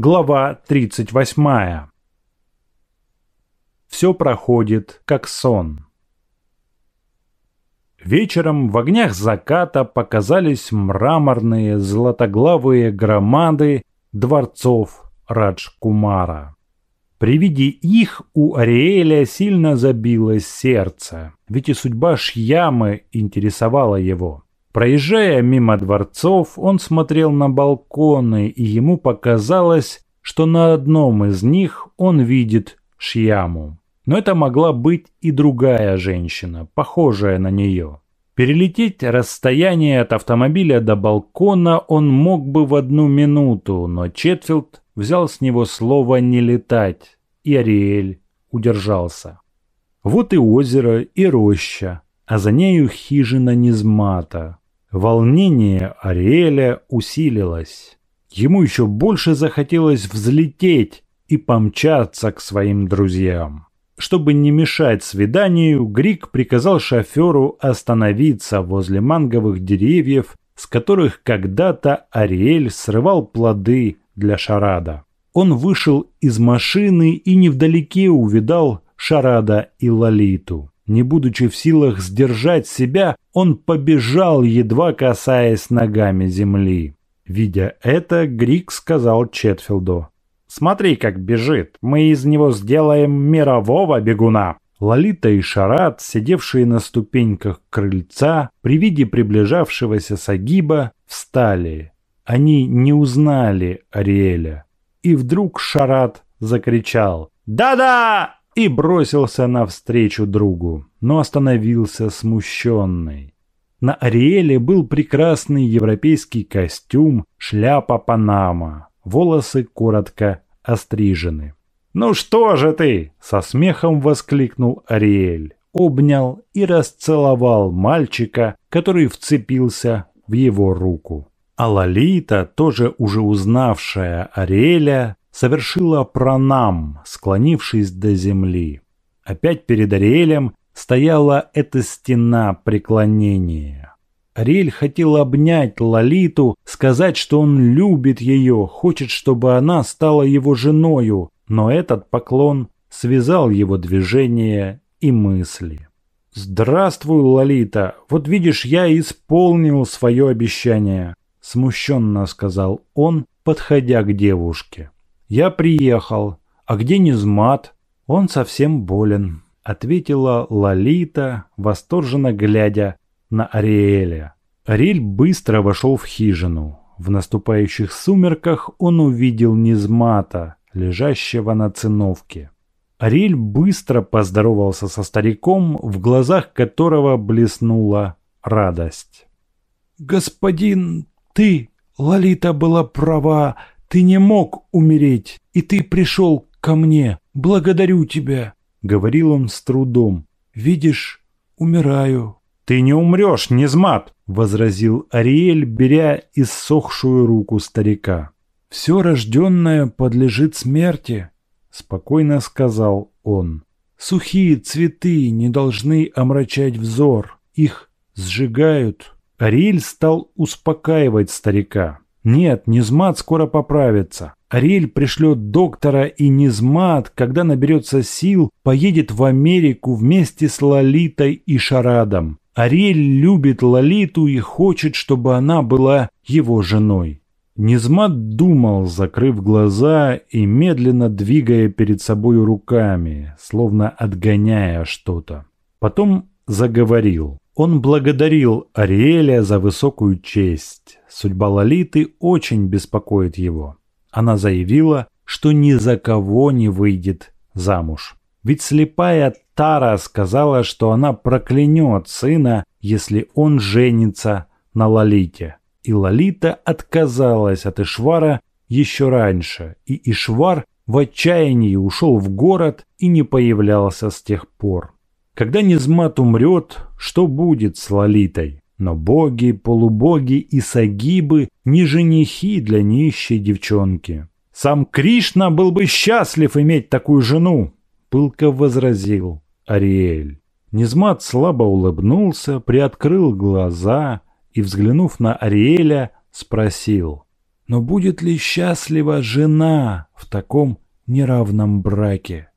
Глава 38. Все проходит как сон. Вечером в огнях заката показались мраморные златоглавые громады дворцов Радж-Кумара. При виде их у Ариэля сильно забилось сердце, ведь и судьба Шьямы интересовала его. Проезжая мимо дворцов, он смотрел на балконы, и ему показалось, что на одном из них он видит Шьяму. Но это могла быть и другая женщина, похожая на нее. Перелететь расстояние от автомобиля до балкона он мог бы в одну минуту, но Четфилд взял с него слово «не летать», и Ариэль удержался. Вот и озеро, и роща, а за нею хижина Низмата. Волнение Ариэля усилилось. Ему еще больше захотелось взлететь и помчаться к своим друзьям. Чтобы не мешать свиданию, Грик приказал шоферу остановиться возле манговых деревьев, с которых когда-то Ариэль срывал плоды для шарада. Он вышел из машины и невдалеке увидал Шарада и Лолиту. Не будучи в силах сдержать себя, он побежал, едва касаясь ногами земли. Видя это, Грик сказал Четфилду. «Смотри, как бежит. Мы из него сделаем мирового бегуна». Лолита и Шарат, сидевшие на ступеньках крыльца, при виде приближавшегося Сагиба, встали. Они не узнали Ариэля. И вдруг Шарат закричал «Да-да!» И бросился навстречу другу, но остановился смущенный. На Ариэле был прекрасный европейский костюм, шляпа Панама, волосы коротко острижены. «Ну что же ты?» – со смехом воскликнул Ариэль, обнял и расцеловал мальчика, который вцепился в его руку. А Лолита, тоже уже узнавшая Ариэля, совершила пранам, склонившись до земли. Опять перед Ариэлем стояла эта стена преклонения. Ариэль хотел обнять Лолиту, сказать, что он любит ее, хочет, чтобы она стала его женою, но этот поклон связал его движения и мысли. «Здравствуй, Лолита! Вот видишь, я исполнил свое обещание», – смущенно сказал он, подходя к девушке. «Я приехал. А где Низмат?» «Он совсем болен», — ответила Лолита, восторженно глядя на Ариэля. Ариэль быстро вошел в хижину. В наступающих сумерках он увидел Низмата, лежащего на циновке. Ариэль быстро поздоровался со стариком, в глазах которого блеснула радость. «Господин, ты, Лолита была права, ты не мог умереть, и ты пришел ко мне. Благодарю тебя», — говорил он с трудом. «Видишь, умираю». «Ты не умрешь, Низмат», — возразил Ариэль, беря иссохшую руку старика. «Все рожденное подлежит смерти», — спокойно сказал он. «Сухие цветы не должны омрачать взор, их сжигают». Ариэль стал успокаивать старика. Нет, Низмат скоро поправится. Ариэль пришлет доктора, и Низмат, когда наберется сил, поедет в Америку вместе с Лолитой и Шарадом. Ариэль любит Лолиту и хочет, чтобы она была его женой. Низмат думал, закрыв глаза и медленно двигая перед собой руками, словно отгоняя что-то. Потом заговорил. Он благодарил Ариэля за высокую честь. Судьба Лолиты очень беспокоит его. Она заявила, что ни за кого не выйдет замуж. Ведь слепая Тара сказала, что она проклянет сына, если он женится на Лолите. И Лолита отказалась от Ишвара еще раньше, и Ишвар в отчаянии ушел в город и не появлялся с тех пор. Когда Низмат умрет, что будет с Лолитой? Но боги, полубоги и сагибы не женихи для нищей девчонки. Сам Кришна был бы счастлив иметь такую жену, пылко возразил Ариэль. Низмат слабо улыбнулся, приоткрыл глаза и, взглянув на Ариэля, спросил. Но будет ли счастлива жена в таком неравном браке?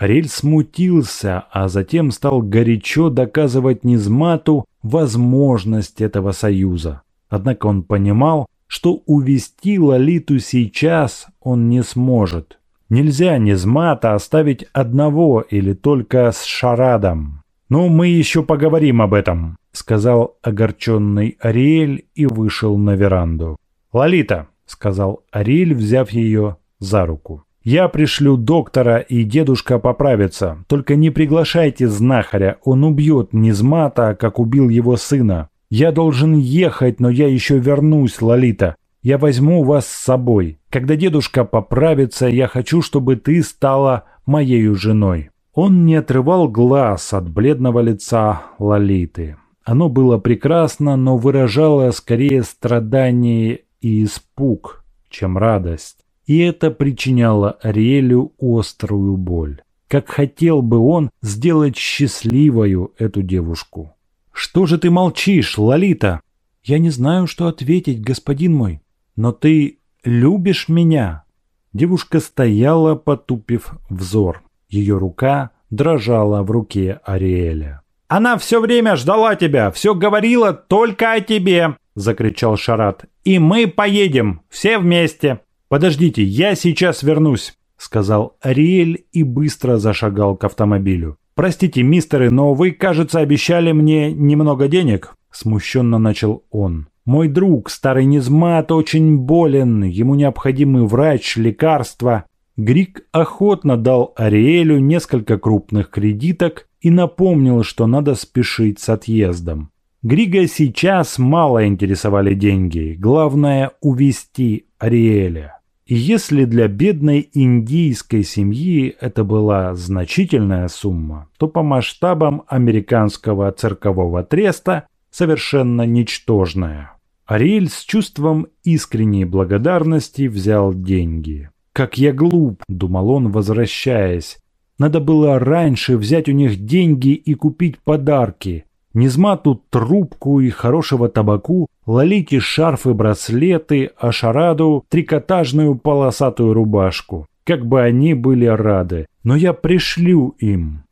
Ариэль смутился, а затем стал горячо доказывать Низмату возможность этого союза. Однако он понимал, что увести Лолиту сейчас он не сможет. Нельзя Низмата оставить одного или только с Шарадом. «Ну, мы еще поговорим об этом», — сказал огорченный Ариэль и вышел на веранду. «Лолита», — сказал Ариэль, взяв ее за руку. «Я пришлю доктора, и дедушка поправится. Только не приглашайте знахаря, он убьет Низмата, как убил его сына. Я должен ехать, но я еще вернусь, Лолита. Я возьму вас с собой. Когда дедушка поправится, я хочу, чтобы ты стала моей женой». Он не отрывал глаз от бледного лица Лолиты. Оно было прекрасно, но выражало скорее страдание и испуг, чем радость. И это причиняло Ариэлю острую боль. Как хотел бы он сделать счастливою эту девушку. «Что же ты молчишь, Лолита?» «Я не знаю, что ответить, господин мой. Но ты любишь меня?» Девушка стояла, потупив взор. Ее рука дрожала в руке Ариэля. «Она все время ждала тебя, все говорила только о тебе!» – закричал Шарат. «И мы поедем, все вместе!» «Подождите, я сейчас вернусь!» – сказал Ариэль и быстро зашагал к автомобилю. «Простите, мистеры, но вы, кажется, обещали мне немного денег?» – смущенно начал он. «Мой друг, старый Низмат, очень болен, ему необходимы врач, лекарства». Грик охотно дал Ариэлю несколько крупных кредиток и напомнил, что надо спешить с отъездом. Грига сейчас мало интересовали деньги, главное – увести Ариэля. И если для бедной индийской семьи это была значительная сумма, то по масштабам американского циркового треста совершенно ничтожная. Ариэль с чувством искренней благодарности взял деньги. «Как я глуп», — думал он, возвращаясь. «Надо было раньше взять у них деньги и купить подарки, Низмату трубку и хорошего табаку, Лолите шарф и браслеты, а Шараду трикотажную полосатую рубашку. Как бы они были рады. Но я пришлю им.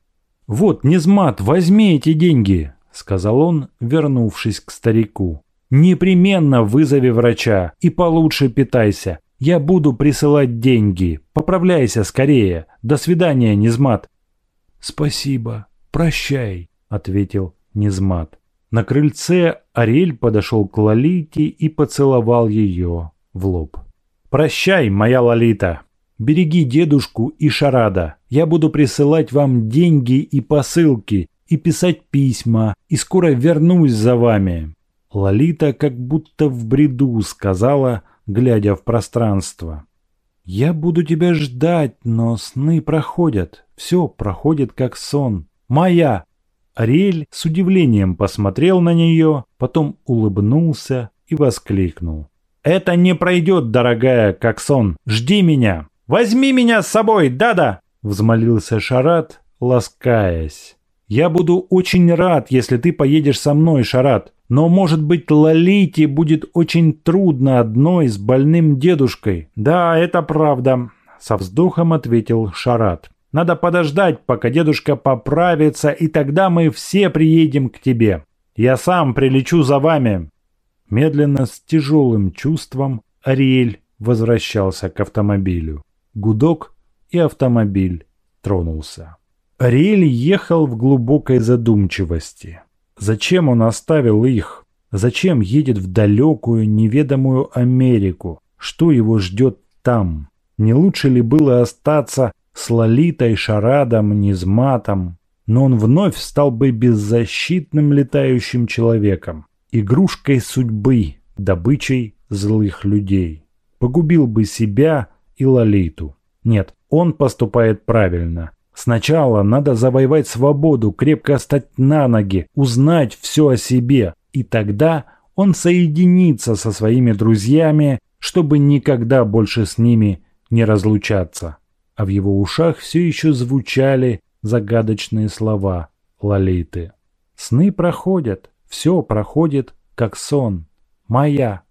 «Вот, Низмат, возьми эти деньги», — сказал он, вернувшись к старику. «Непременно вызови врача и получше питайся. Я буду присылать деньги. Поправляйся скорее. До свидания, Низмат». «Спасибо. Прощай», — ответил Низмат. На крыльце Ариэль подошел к Лолите и поцеловал ее в лоб. «Прощай, моя Лолита! Береги дедушку и Шарада. Я буду присылать вам деньги и посылки, и писать письма, и скоро вернусь за вами». Лолита как будто в бреду сказала, глядя в пространство. «Я буду тебя ждать, но сны проходят. Все проходит как сон. Моя, Ариэль с удивлением посмотрел на нее, потом улыбнулся и воскликнул. «Это не пройдет, дорогая, как сон. Жди меня! Возьми меня с собой, да-да!» Взмолился Шарат, ласкаясь. «Я буду очень рад, если ты поедешь со мной, Шарат. Но, может быть, Лолите будет очень трудно одной с больным дедушкой». «Да, это правда», — со вздохом ответил Шарат. Надо подождать, пока дедушка поправится, и тогда мы все приедем к тебе. Я сам прилечу за вами». Медленно, с тяжелым чувством, Ариэль возвращался к автомобилю. Гудок, и автомобиль тронулся. Ариэль ехал в глубокой задумчивости. Зачем он оставил их? Зачем едет в далекую, неведомую Америку? Что его ждет там? Не лучше ли было остаться с Лолитой, Шарадом, Низматом, но он вновь стал бы беззащитным летающим человеком, игрушкой судьбы, добычей злых людей. Погубил бы себя и Лолиту. Нет, он поступает правильно. Сначала надо завоевать свободу, крепко стать на ноги, узнать все о себе, и тогда он соединится со своими друзьями, чтобы никогда больше с ними не разлучаться а в его ушах все еще звучали загадочные слова Лолиты. «Сны проходят, все проходит, как сон. Моя,